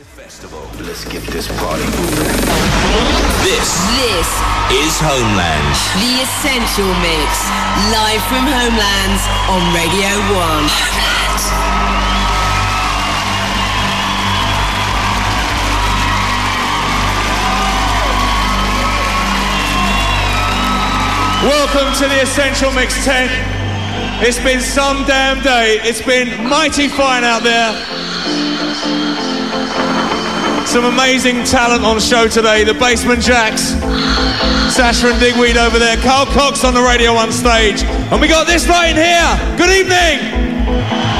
Festival. Let's get this party moving. This This is Homeland. the Essential Mix, live from Homelands on Radio 1. Welcome to the Essential Mix tent. It's been some damn day. It's been mighty fine out there. Some amazing talent on show today. The Basement Jaxx, Sasha and Digweed over there, Carl Cox on the radio on stage. And we got this right in here. Good evening.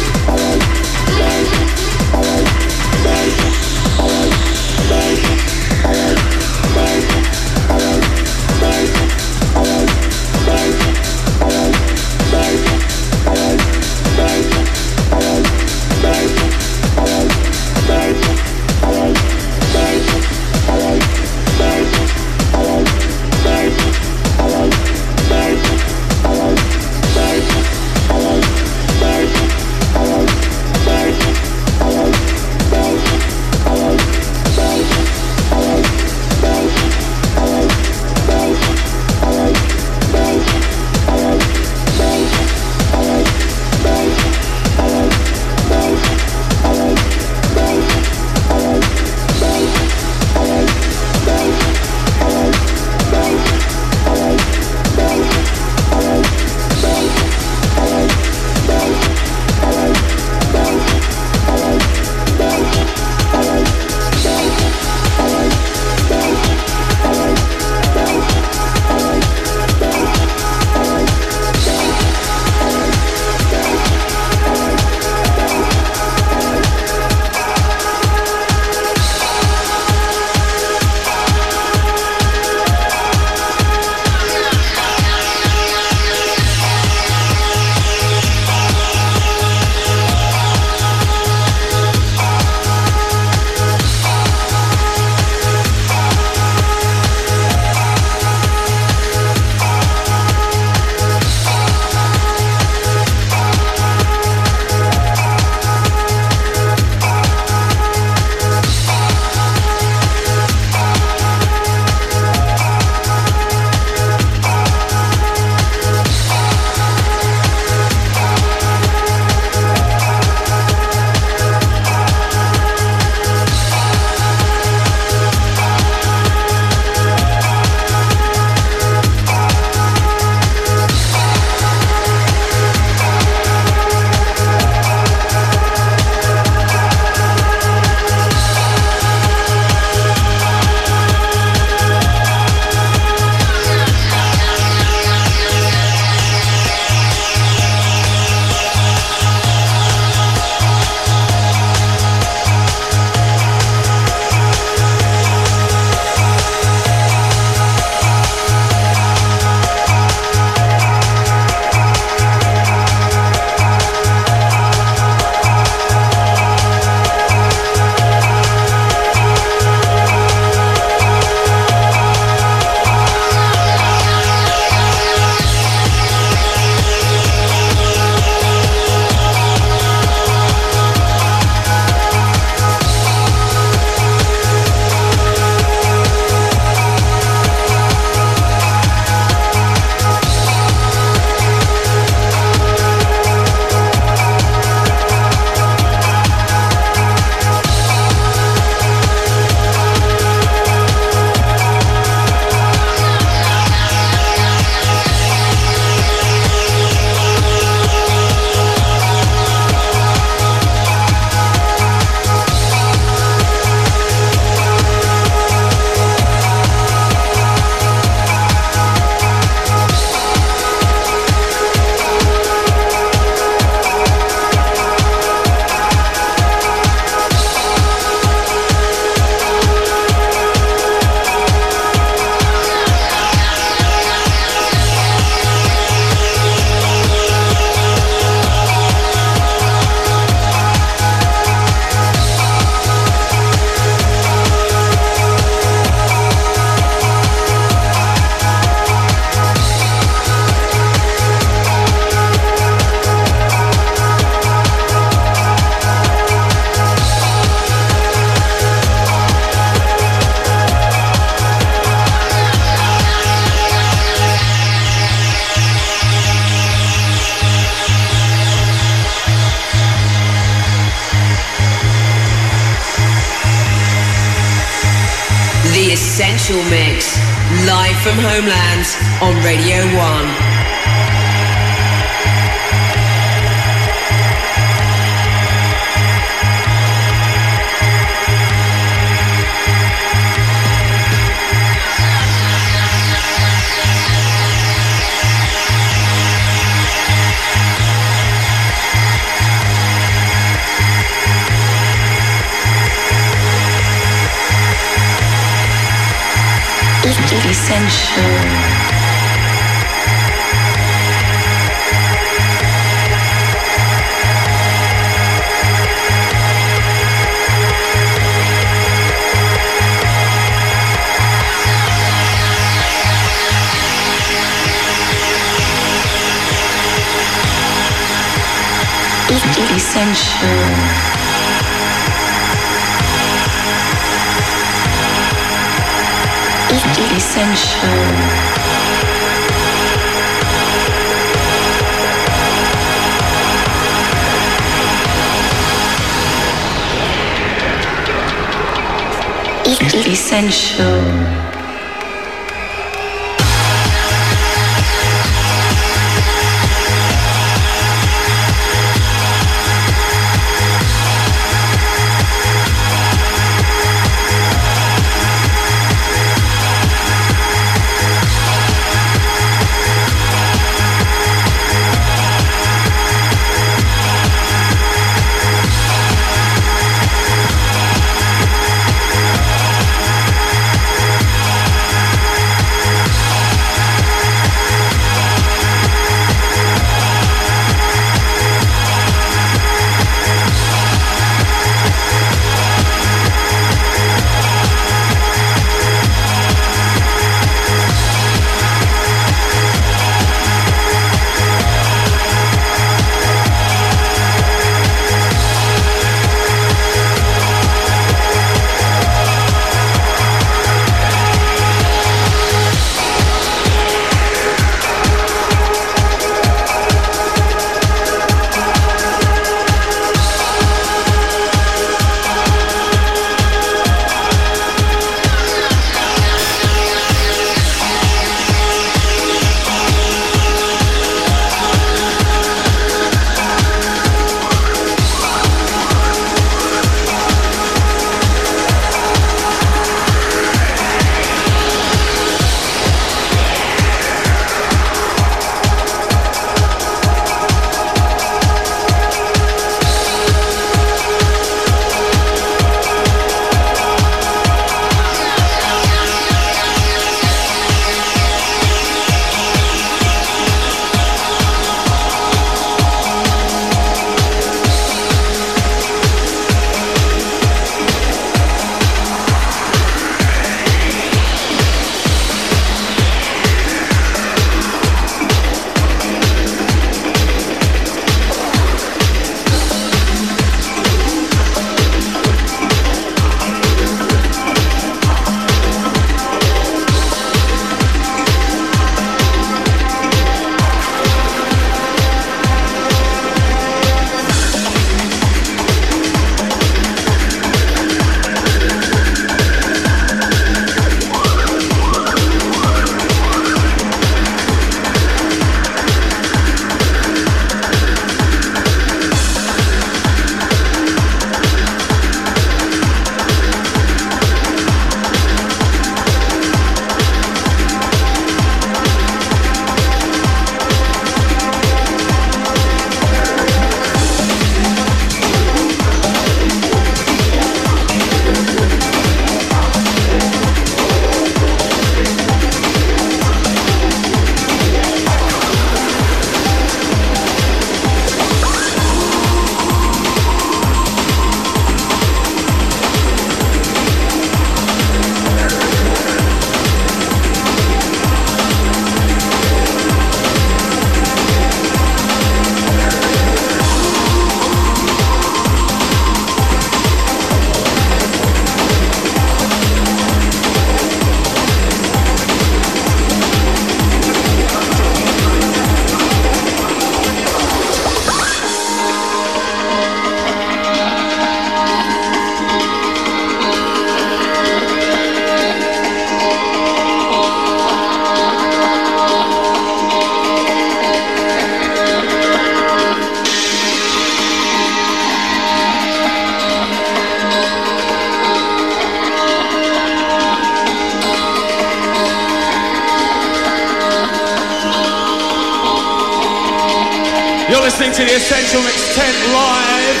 To Mix 10 live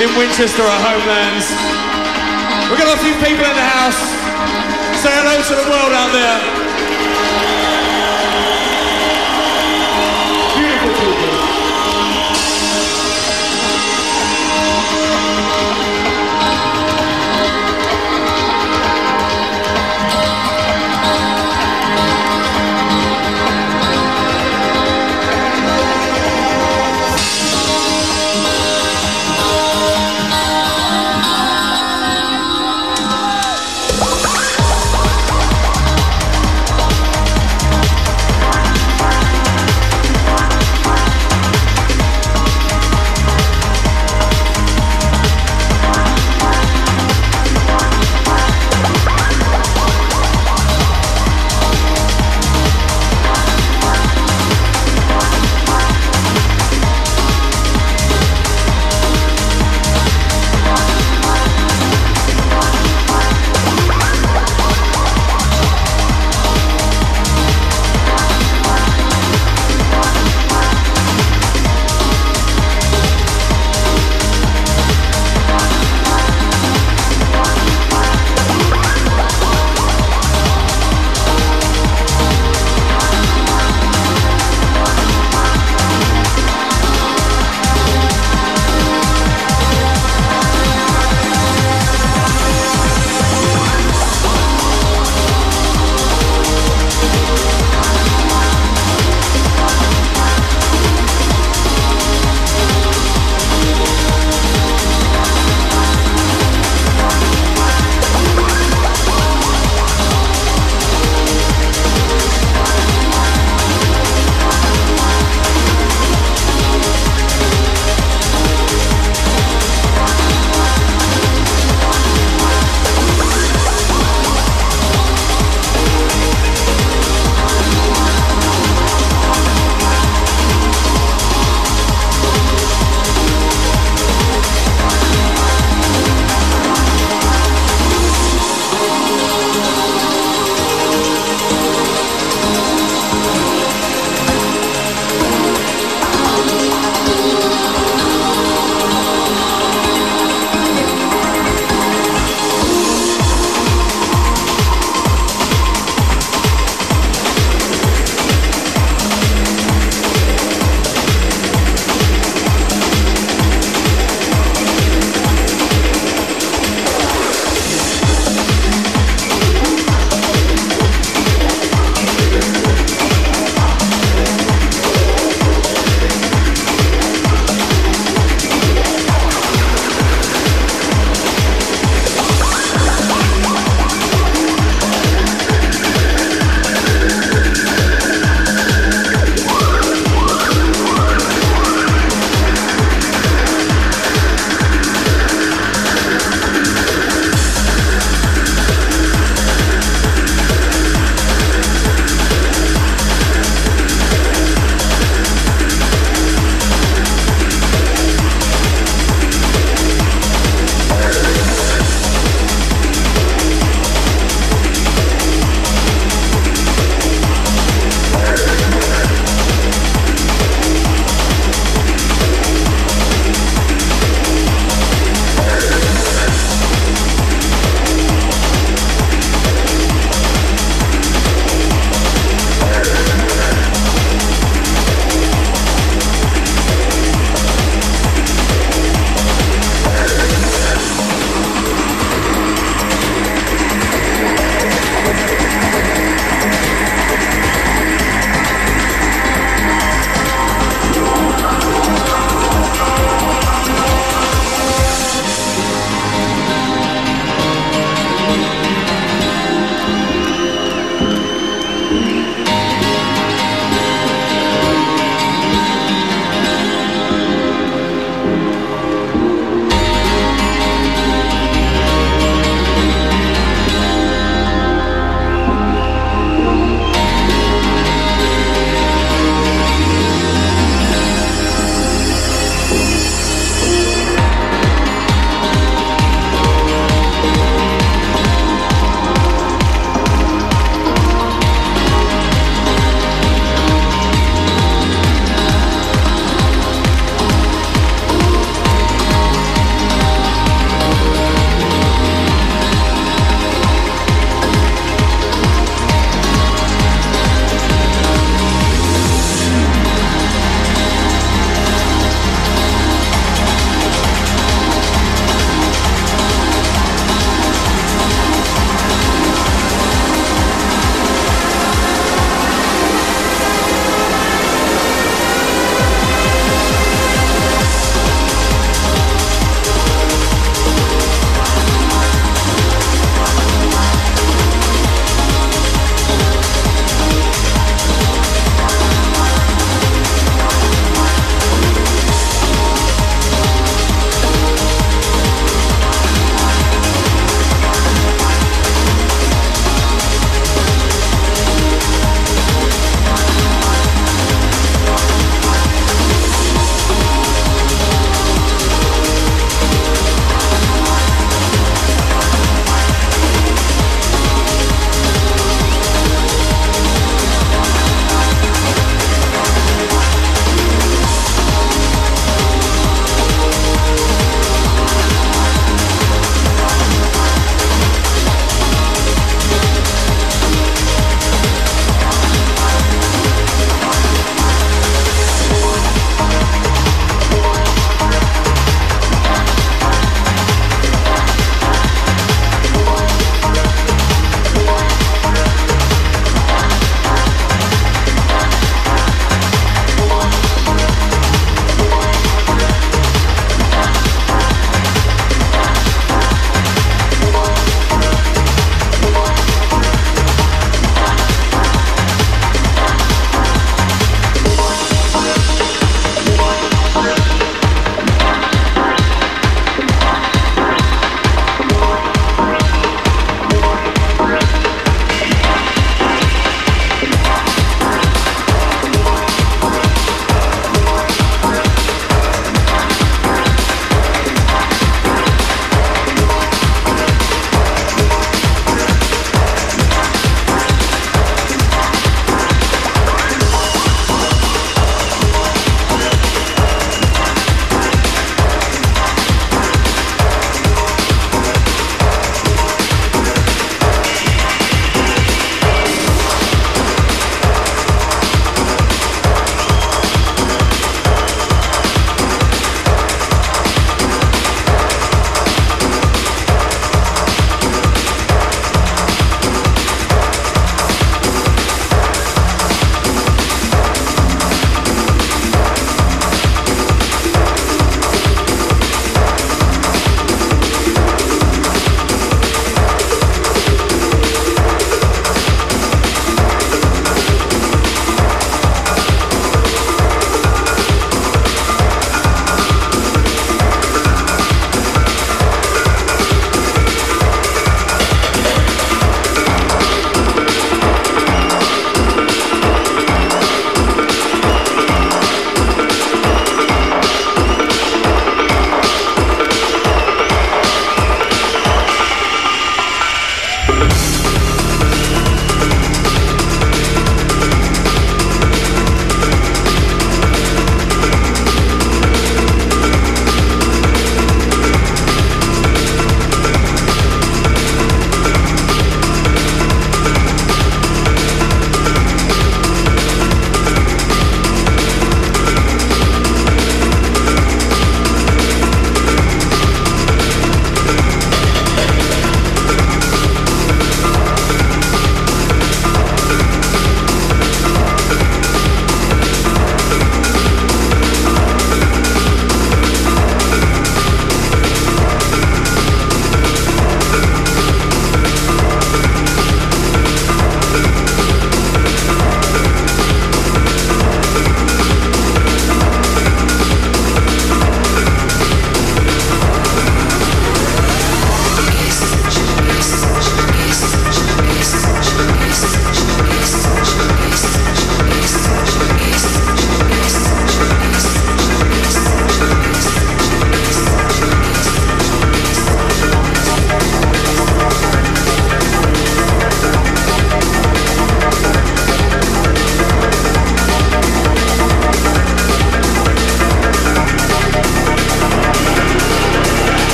in Winchester at Homelands. We've got a few people in the house. Say hello to the world out there.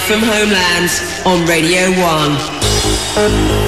From Homelands on Radio 1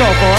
hours till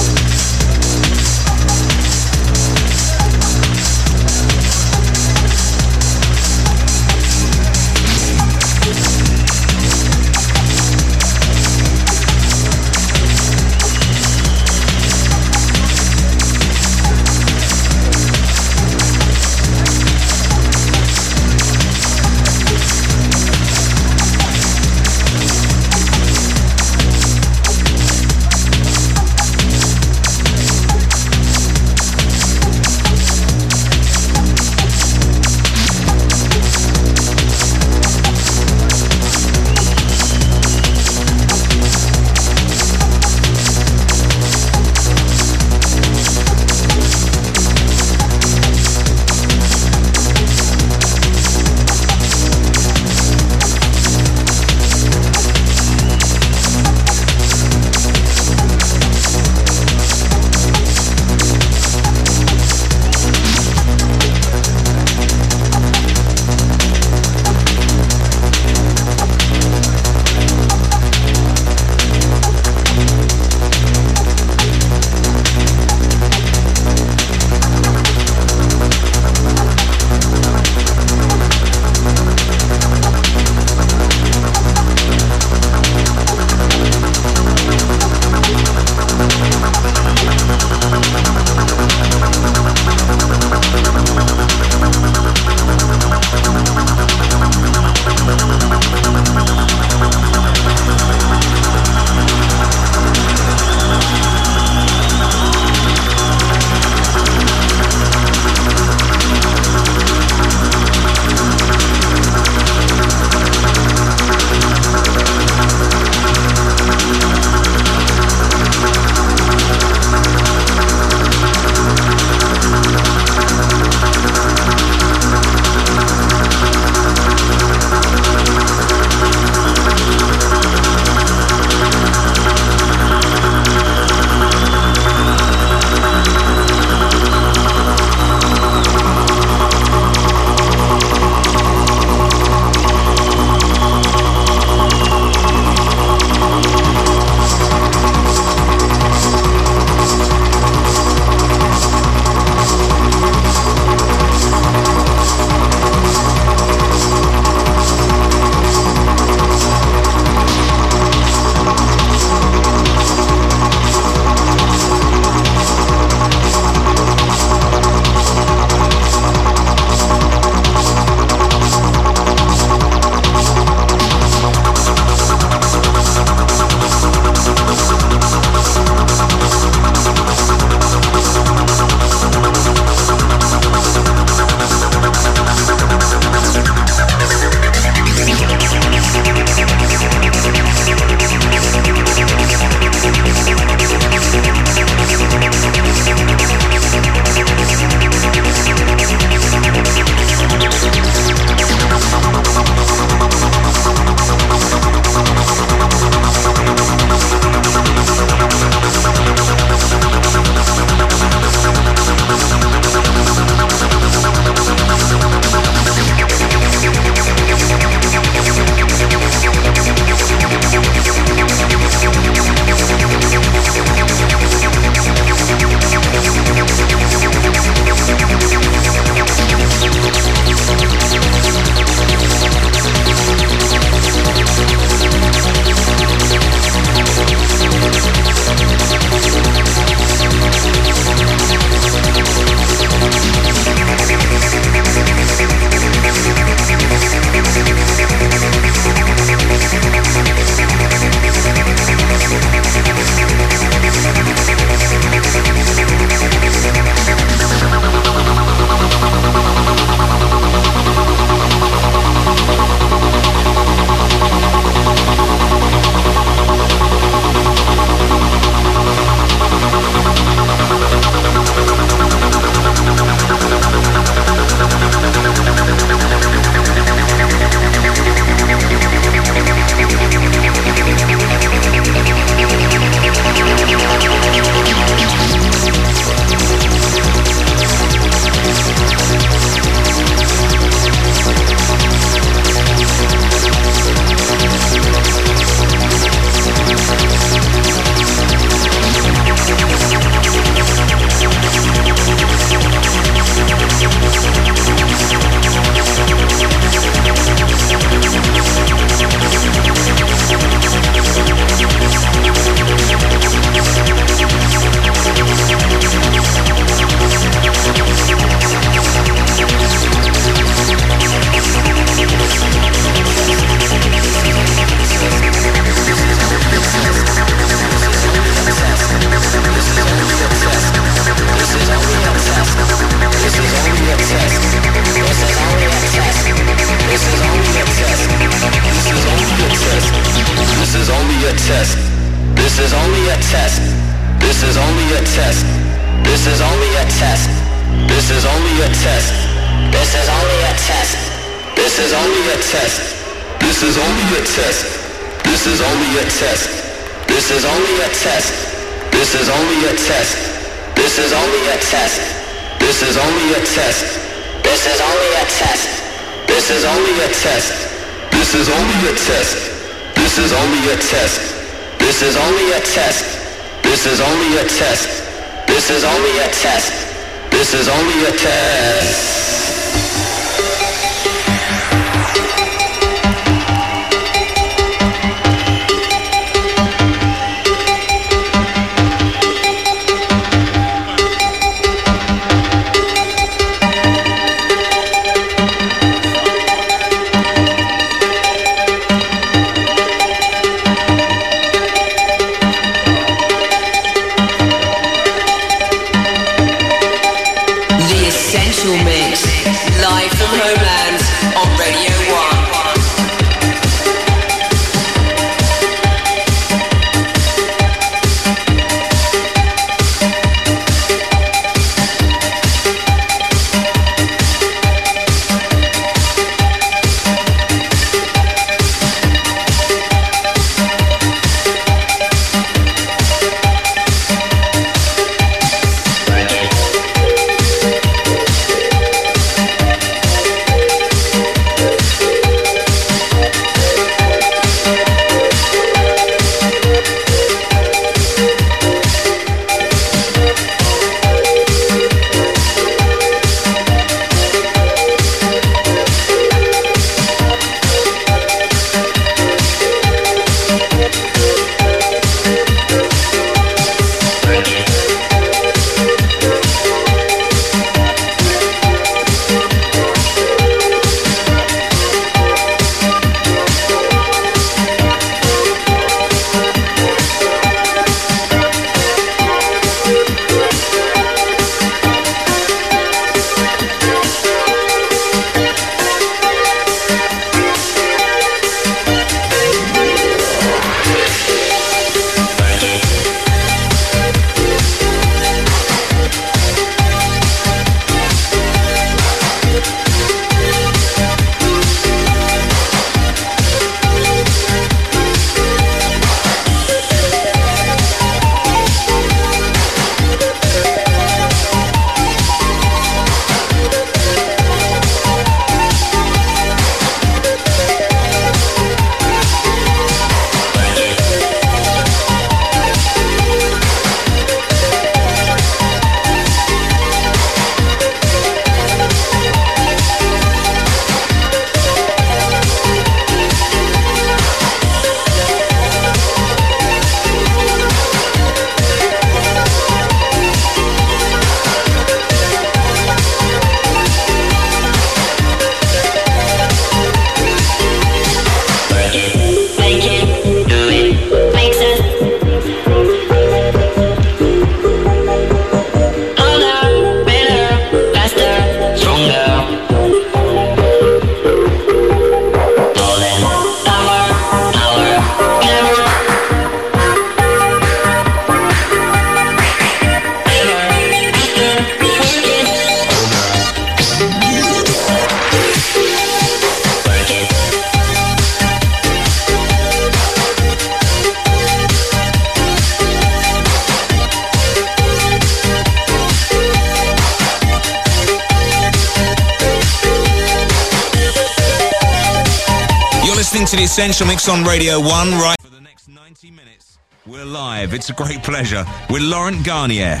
Essential Mix on Radio 1 right for the next 90 minutes. We're live. It's a great pleasure with Laurent Garnier.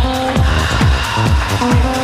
Oh, oh, oh.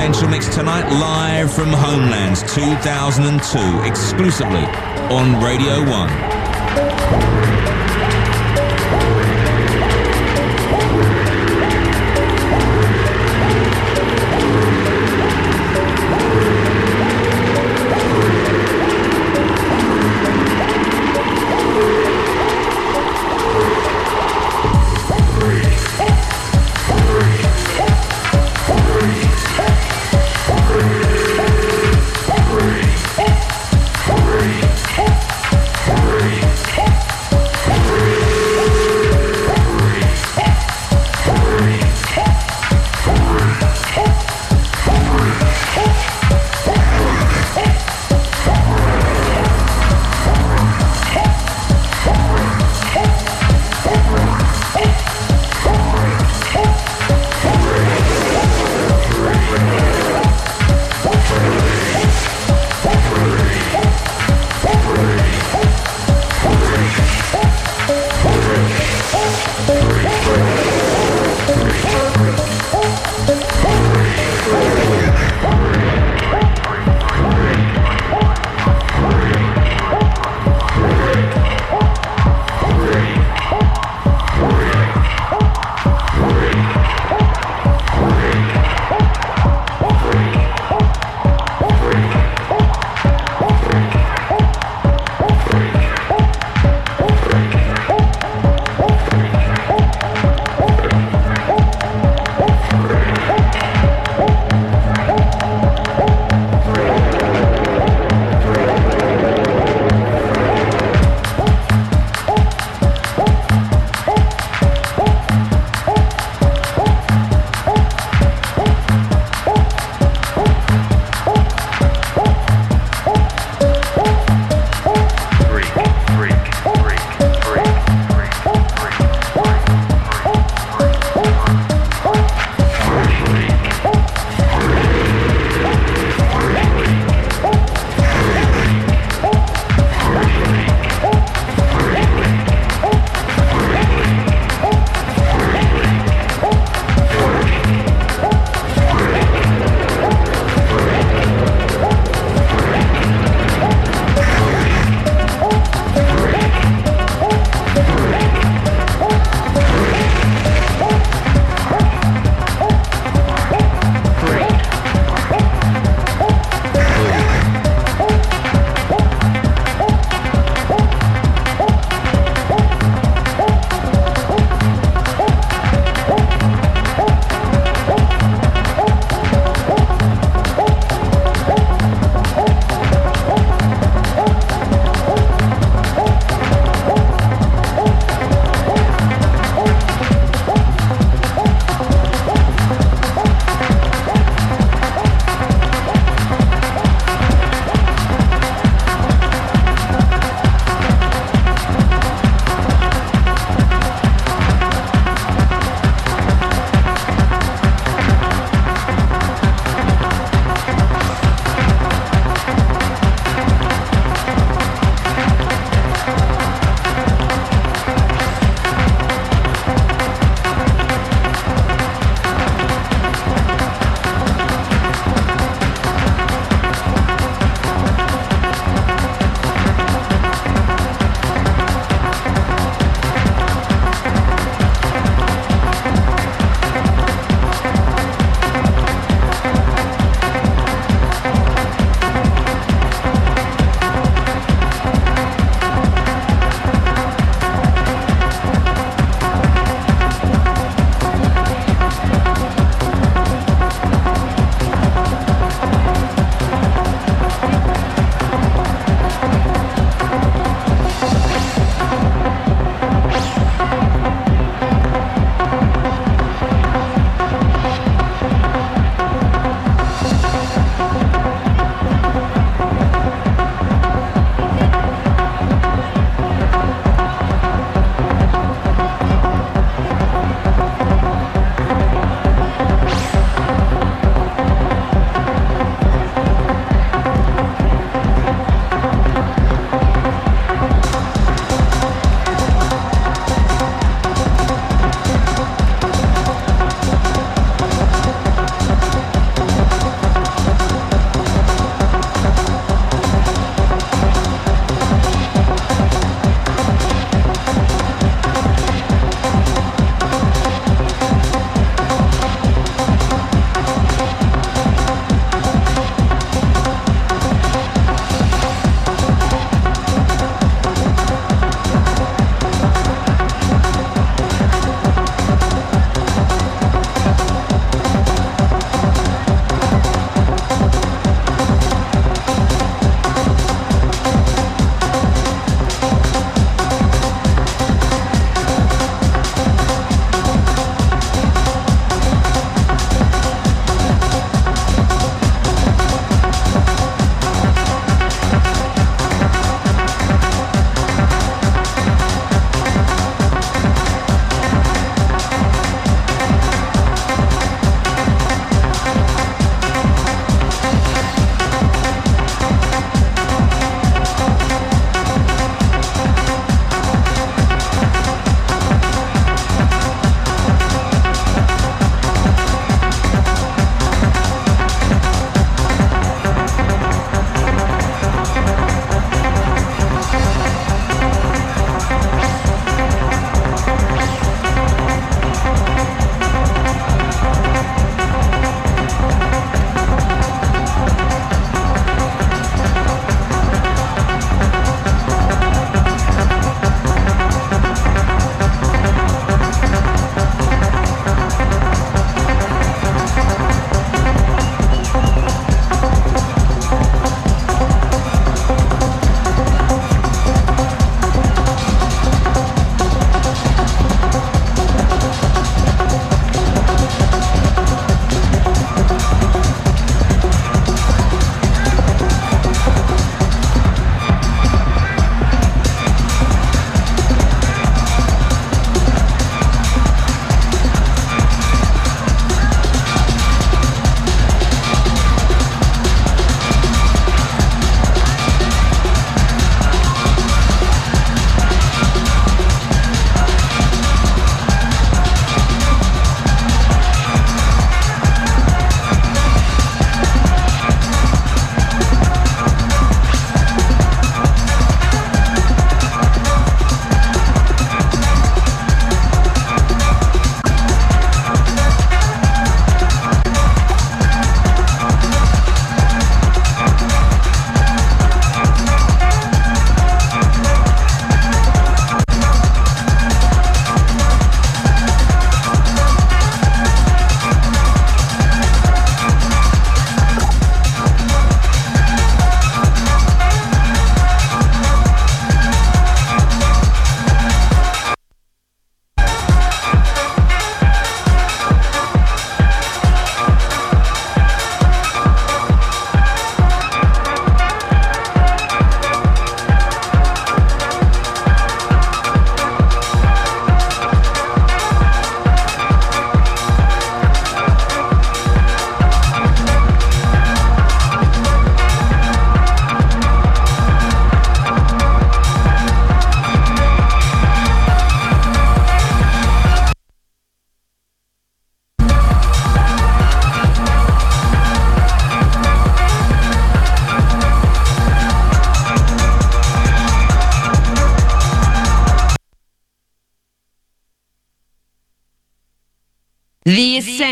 Essential Mix tonight, live from Homelands 2002, exclusively on Radio 1.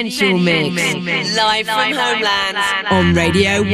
Essential Mix, live from Homeland on Radio 1.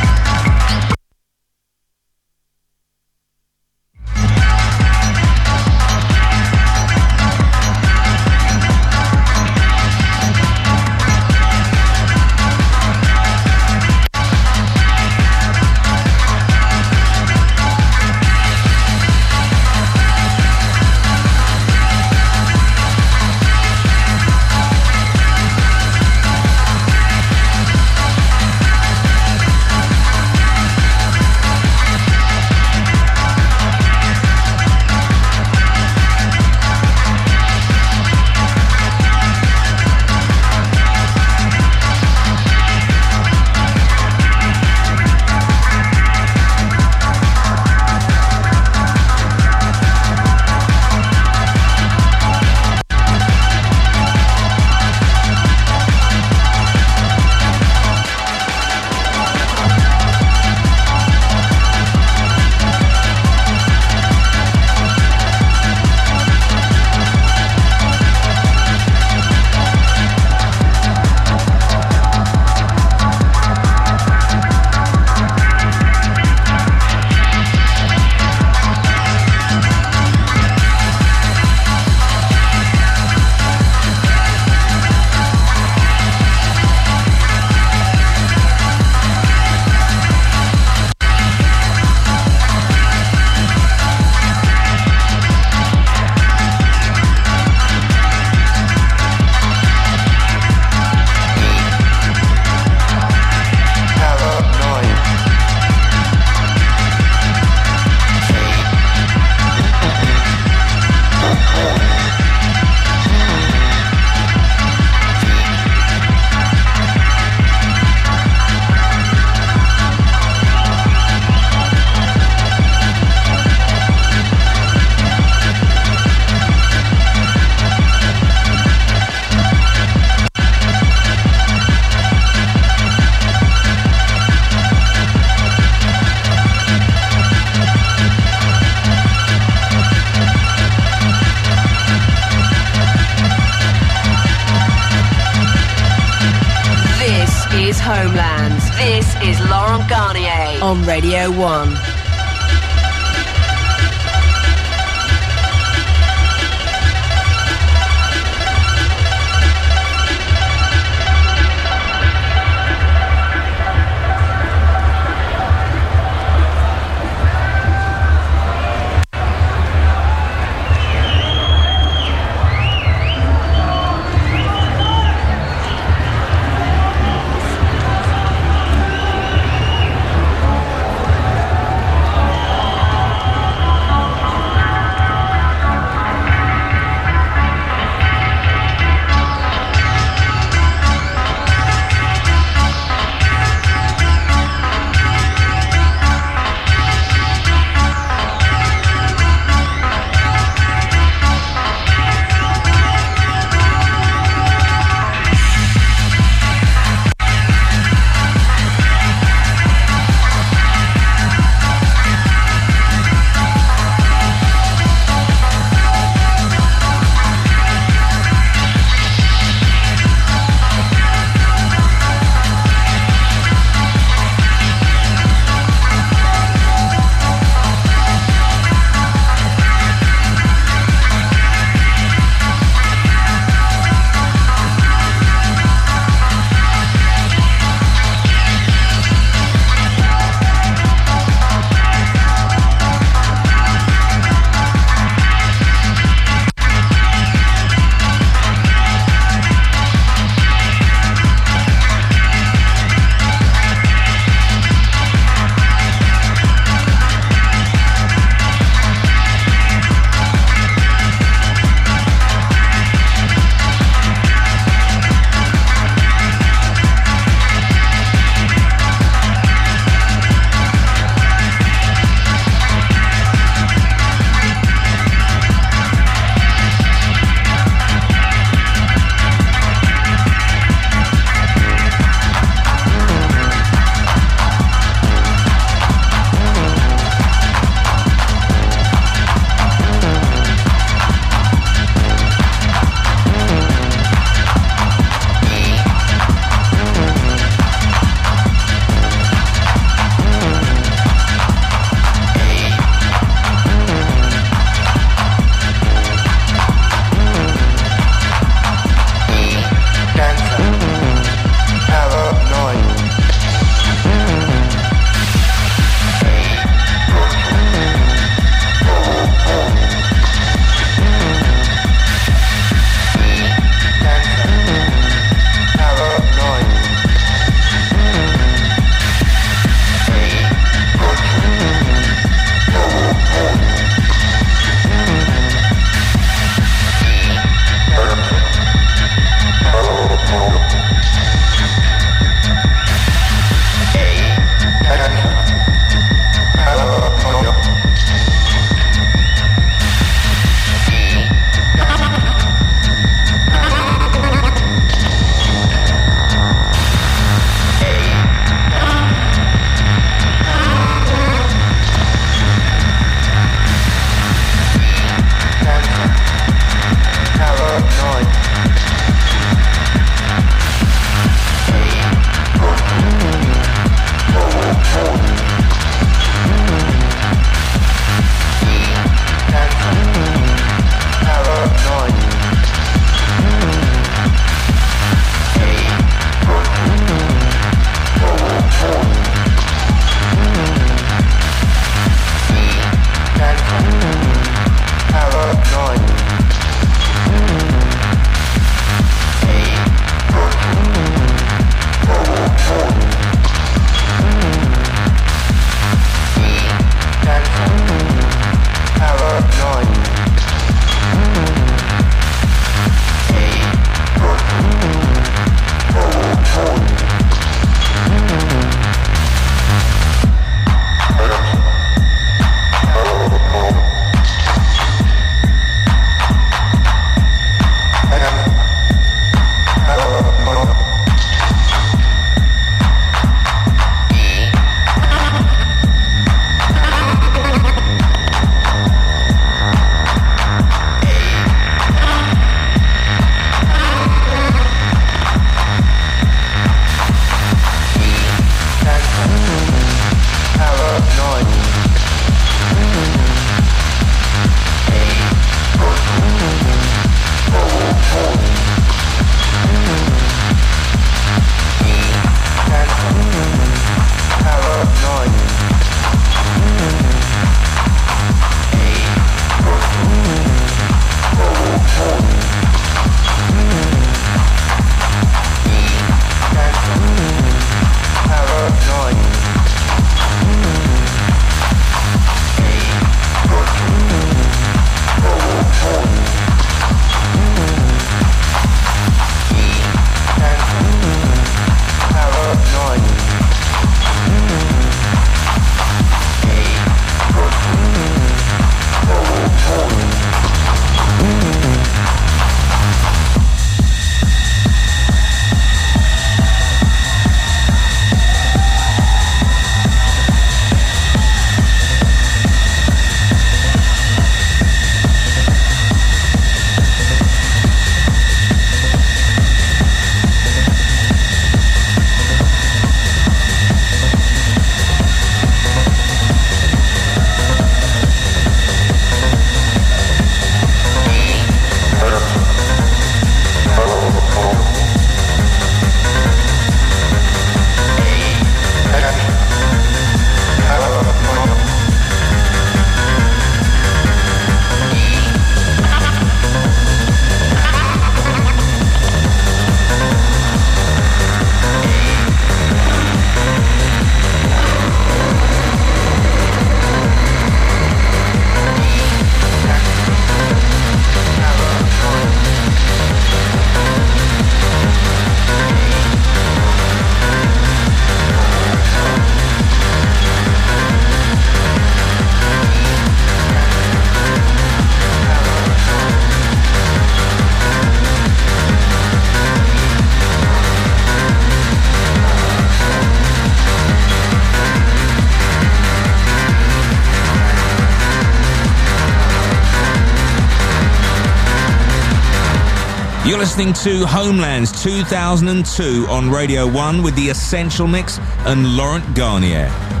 You're listening to Homelands 2002 on Radio 1 with The Essential Mix and Laurent Garnier.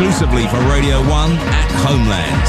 Exclusively for Radio 1 at Homelands.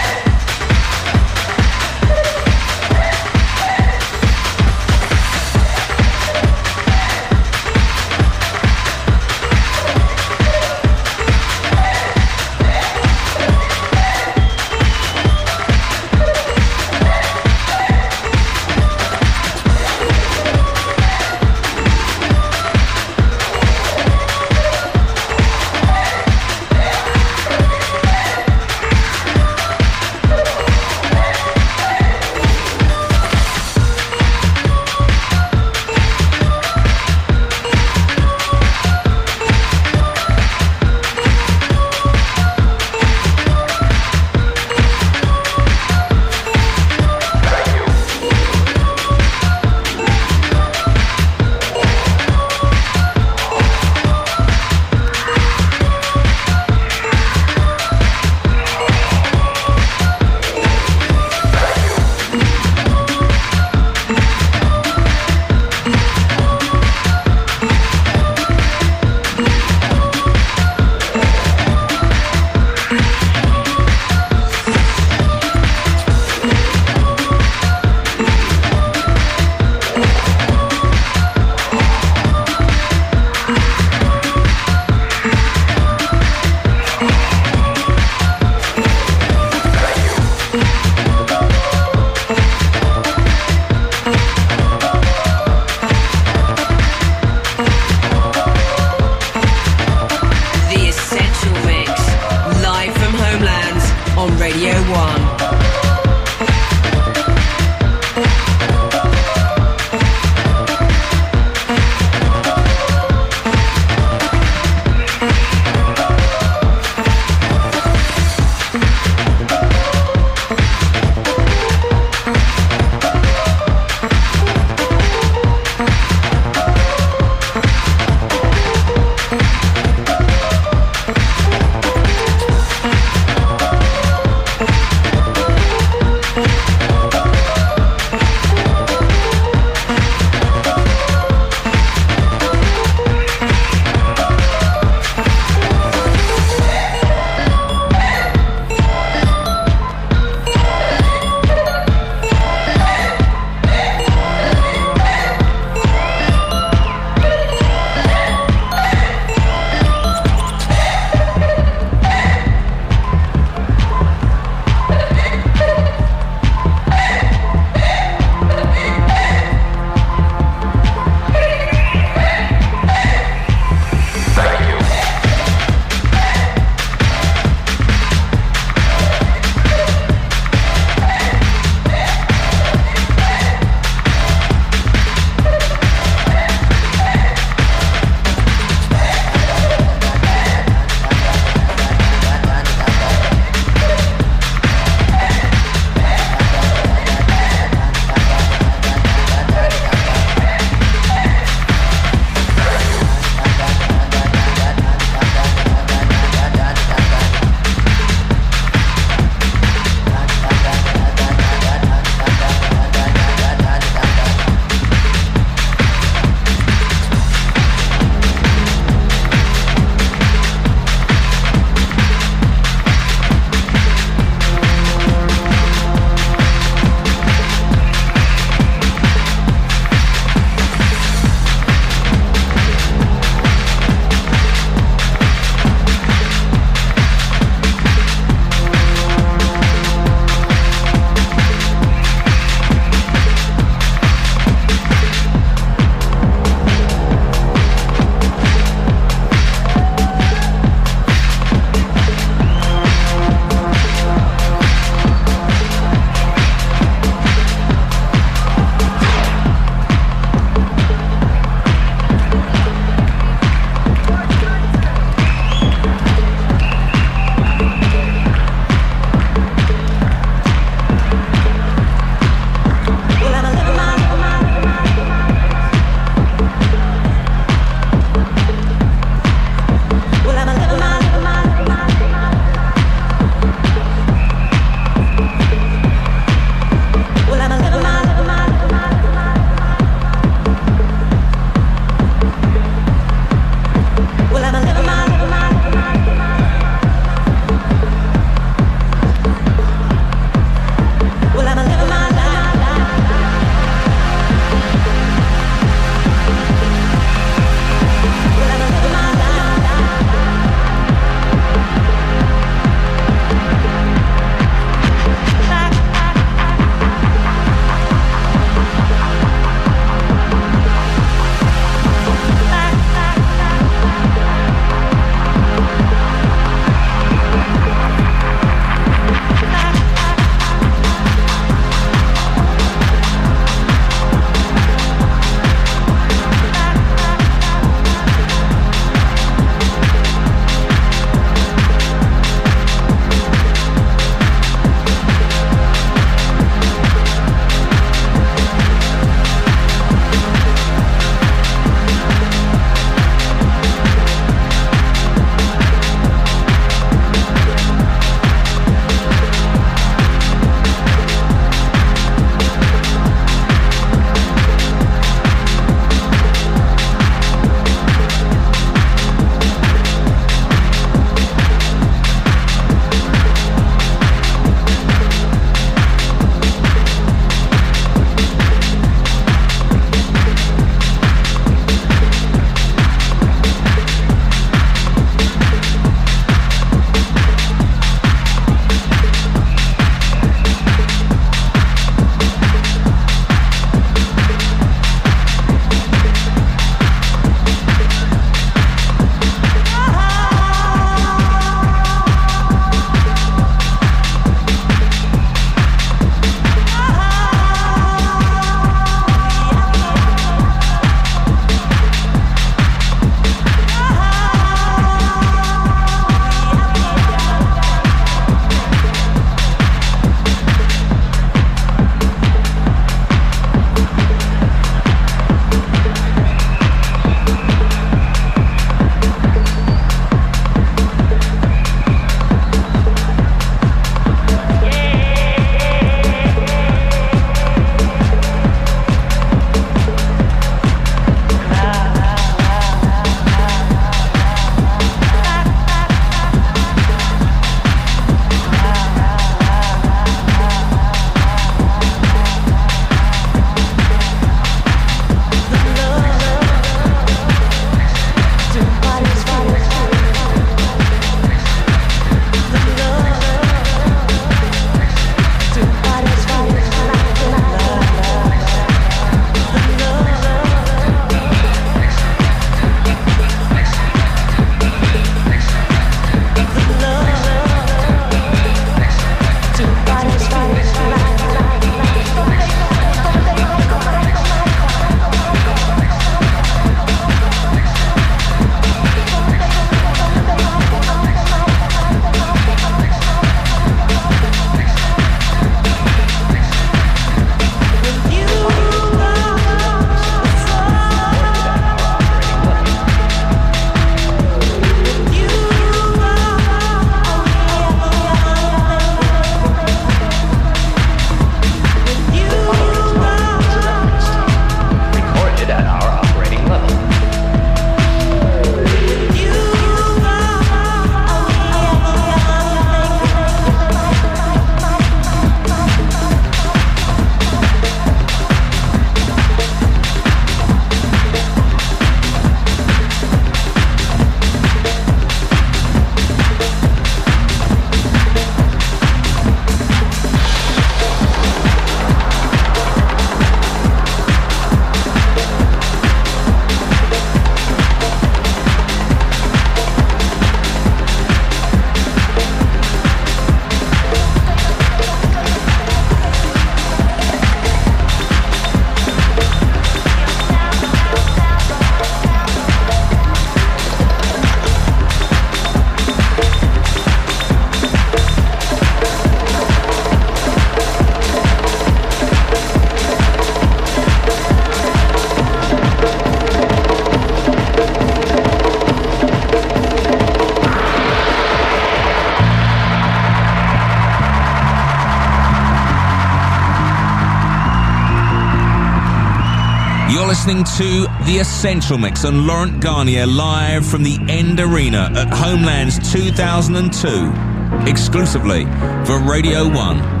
Listening to The Essential Mix and Laurent Garnier live from the End Arena at Homelands 2002, exclusively for Radio 1.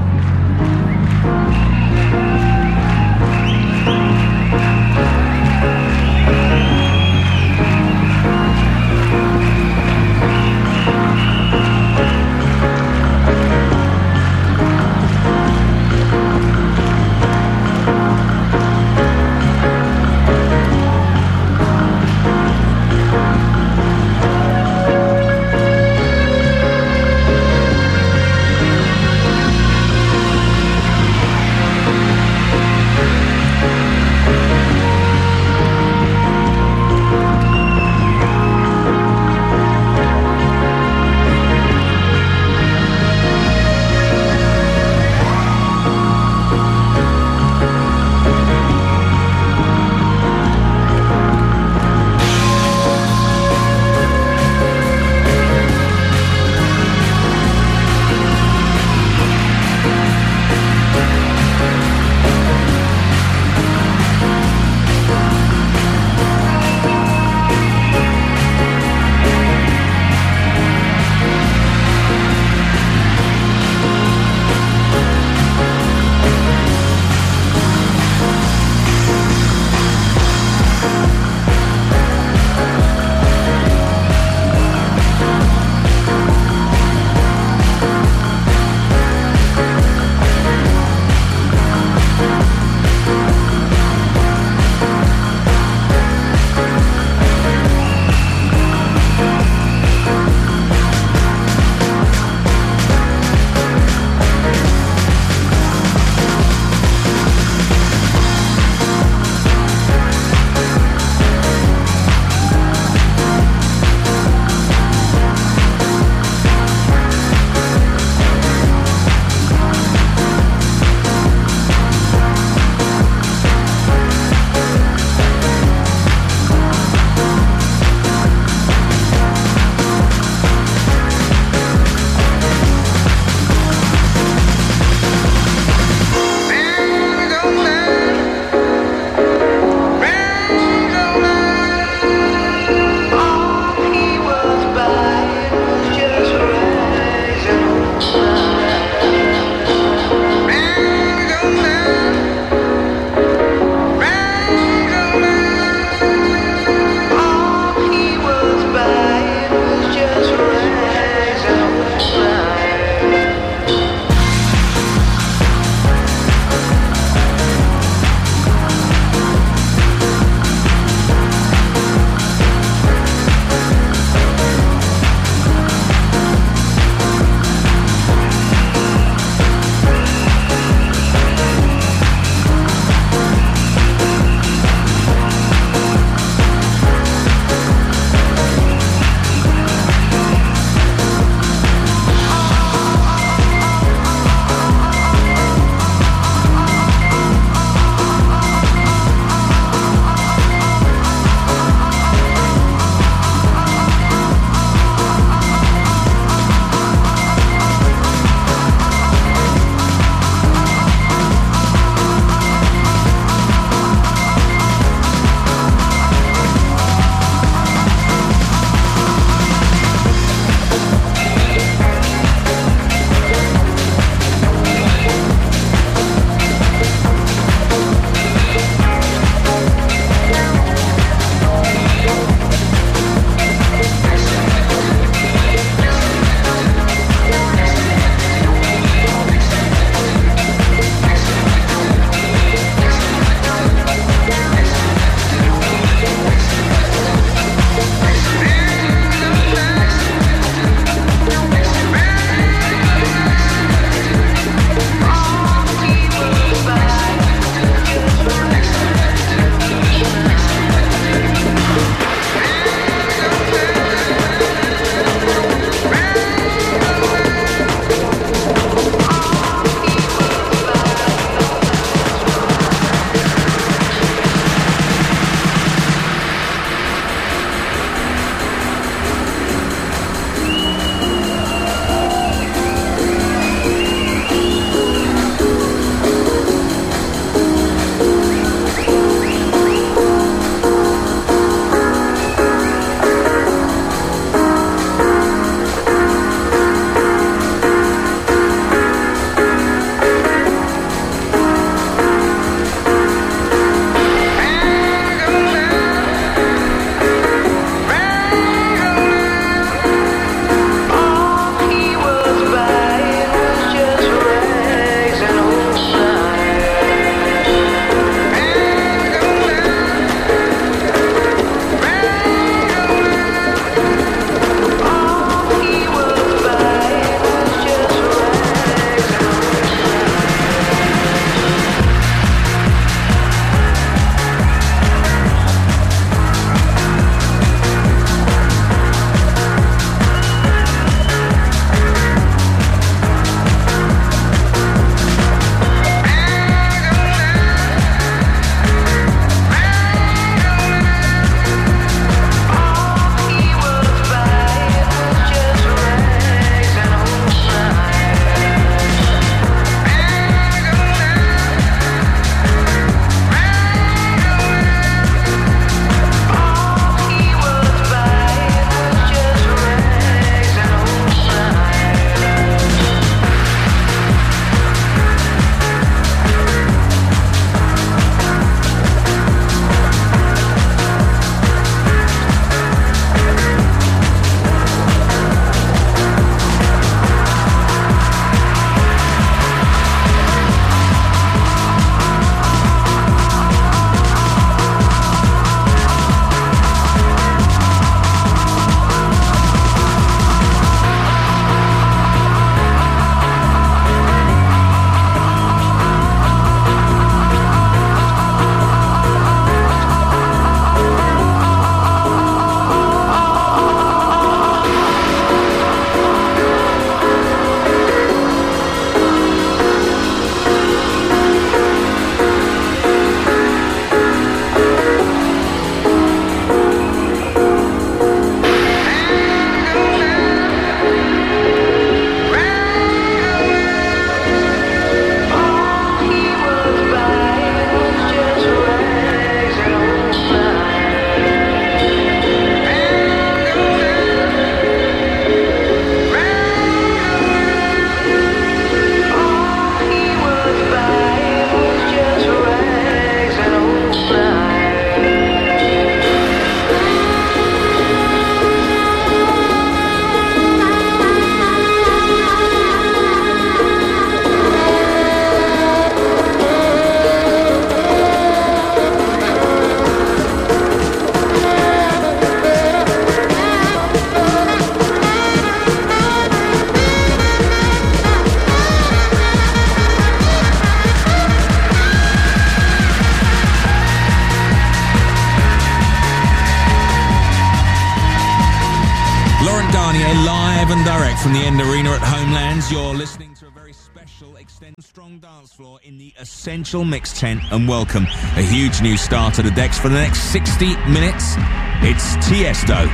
And welcome a huge new star to the decks for the next 60 minutes. It's Tiesto.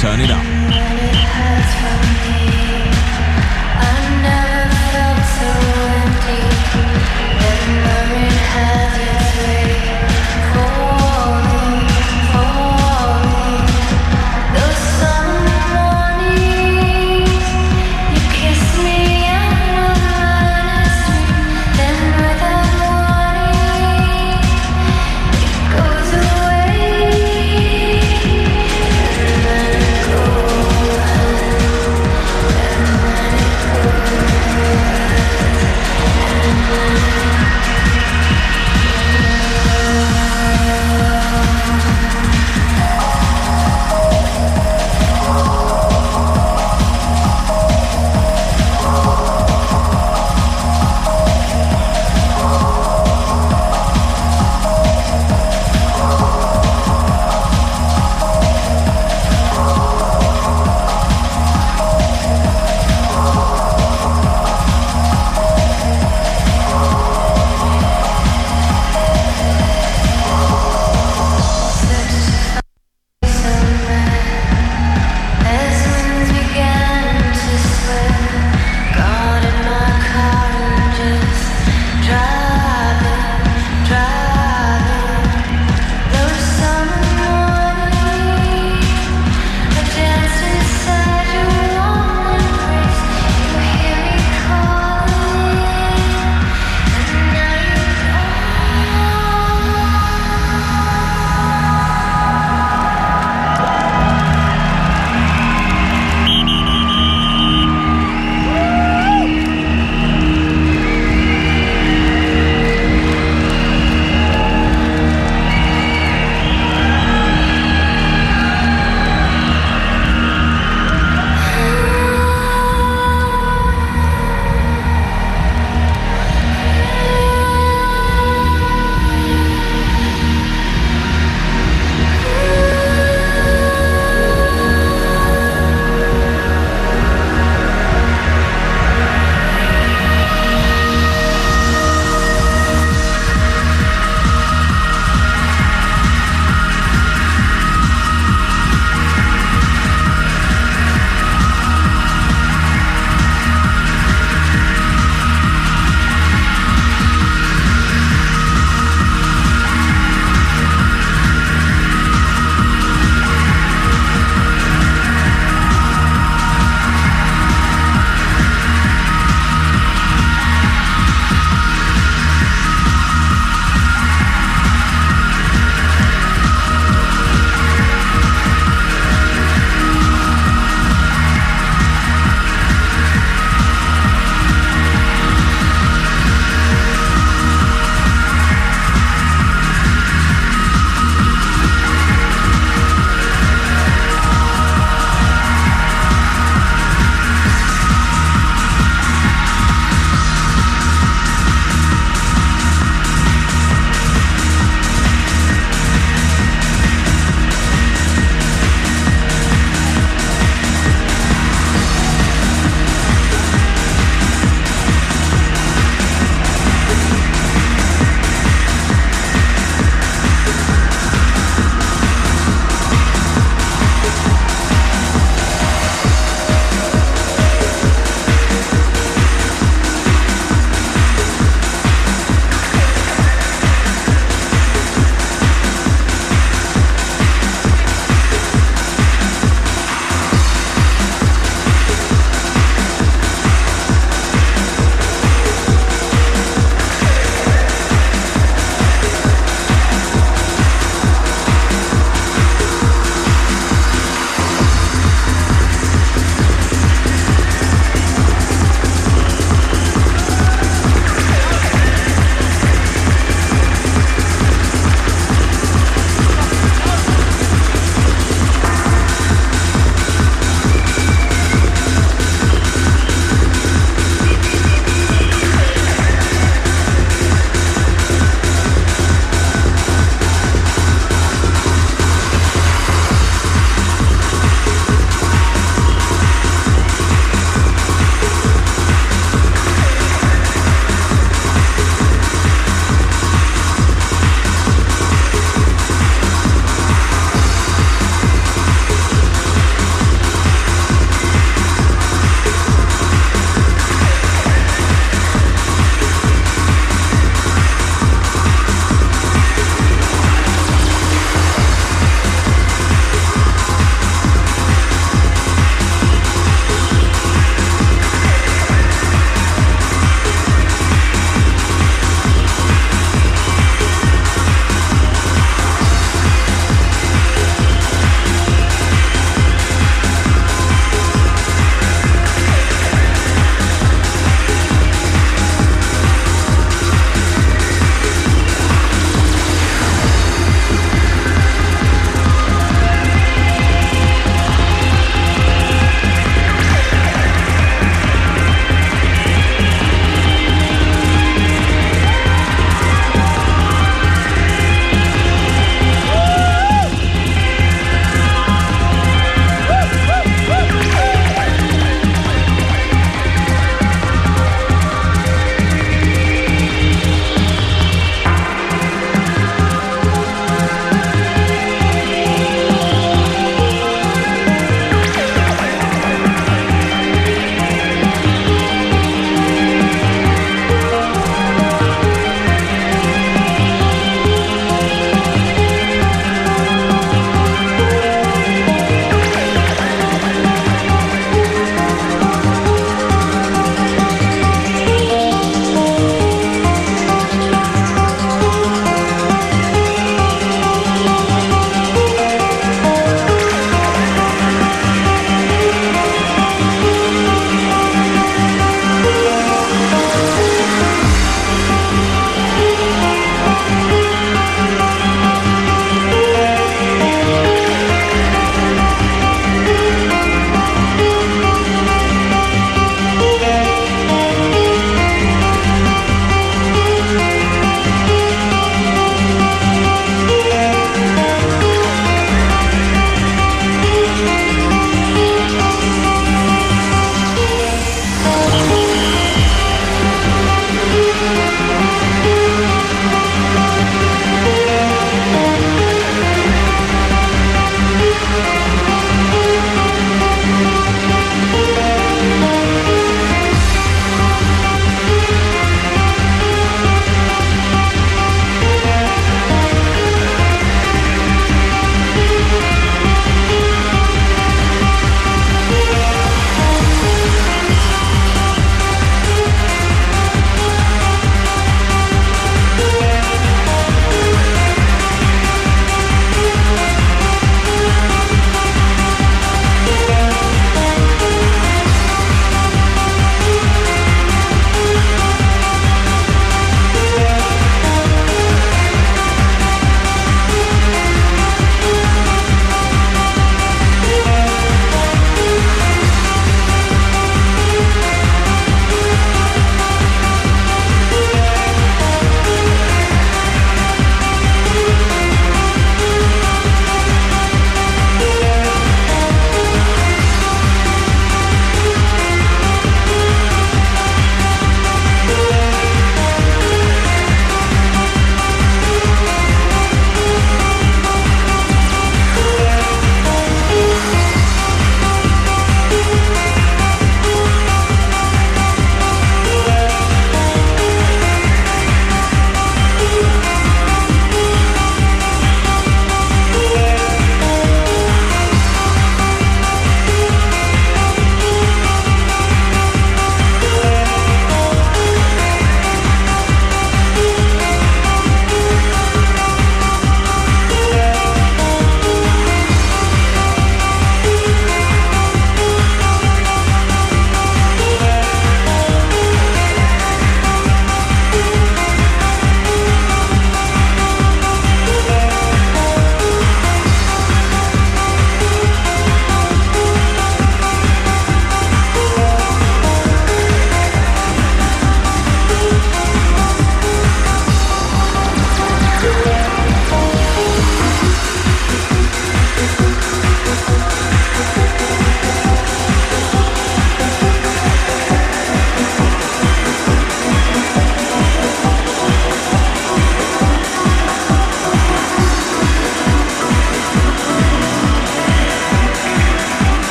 Turn it up.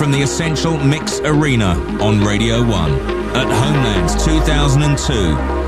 From the Essential Mix Arena on Radio 1 at Homelands 2002.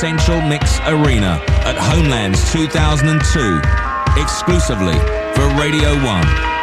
Essential Mix Arena at Homelands 2002, exclusively for Radio 1.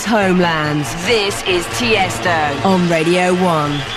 Is Homelands. This is Tiesto on Radio 1.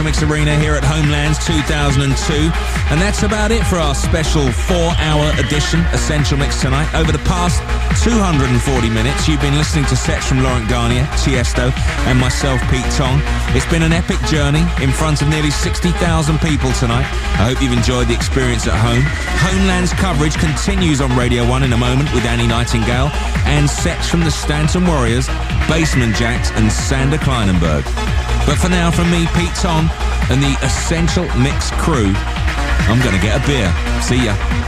Mix Arena here at Homelands 2002. And that's about it for our special four-hour edition Essential Mix tonight. Over the past 240 minutes, you've been listening to sets from Laurent Garnier, Tiesto, and myself, Pete Tong. It's been an epic journey in front of nearly 60,000 people tonight. I hope you've enjoyed the experience at home. Homeland's coverage continues on Radio 1 in a moment with Annie Nightingale and sets from the Stanton Warriors, Basement Jaxx and Sander Kleinenberg. But for now, from me, Pete Tong, and the Essential Mix crew, I'm going to get a beer. See ya.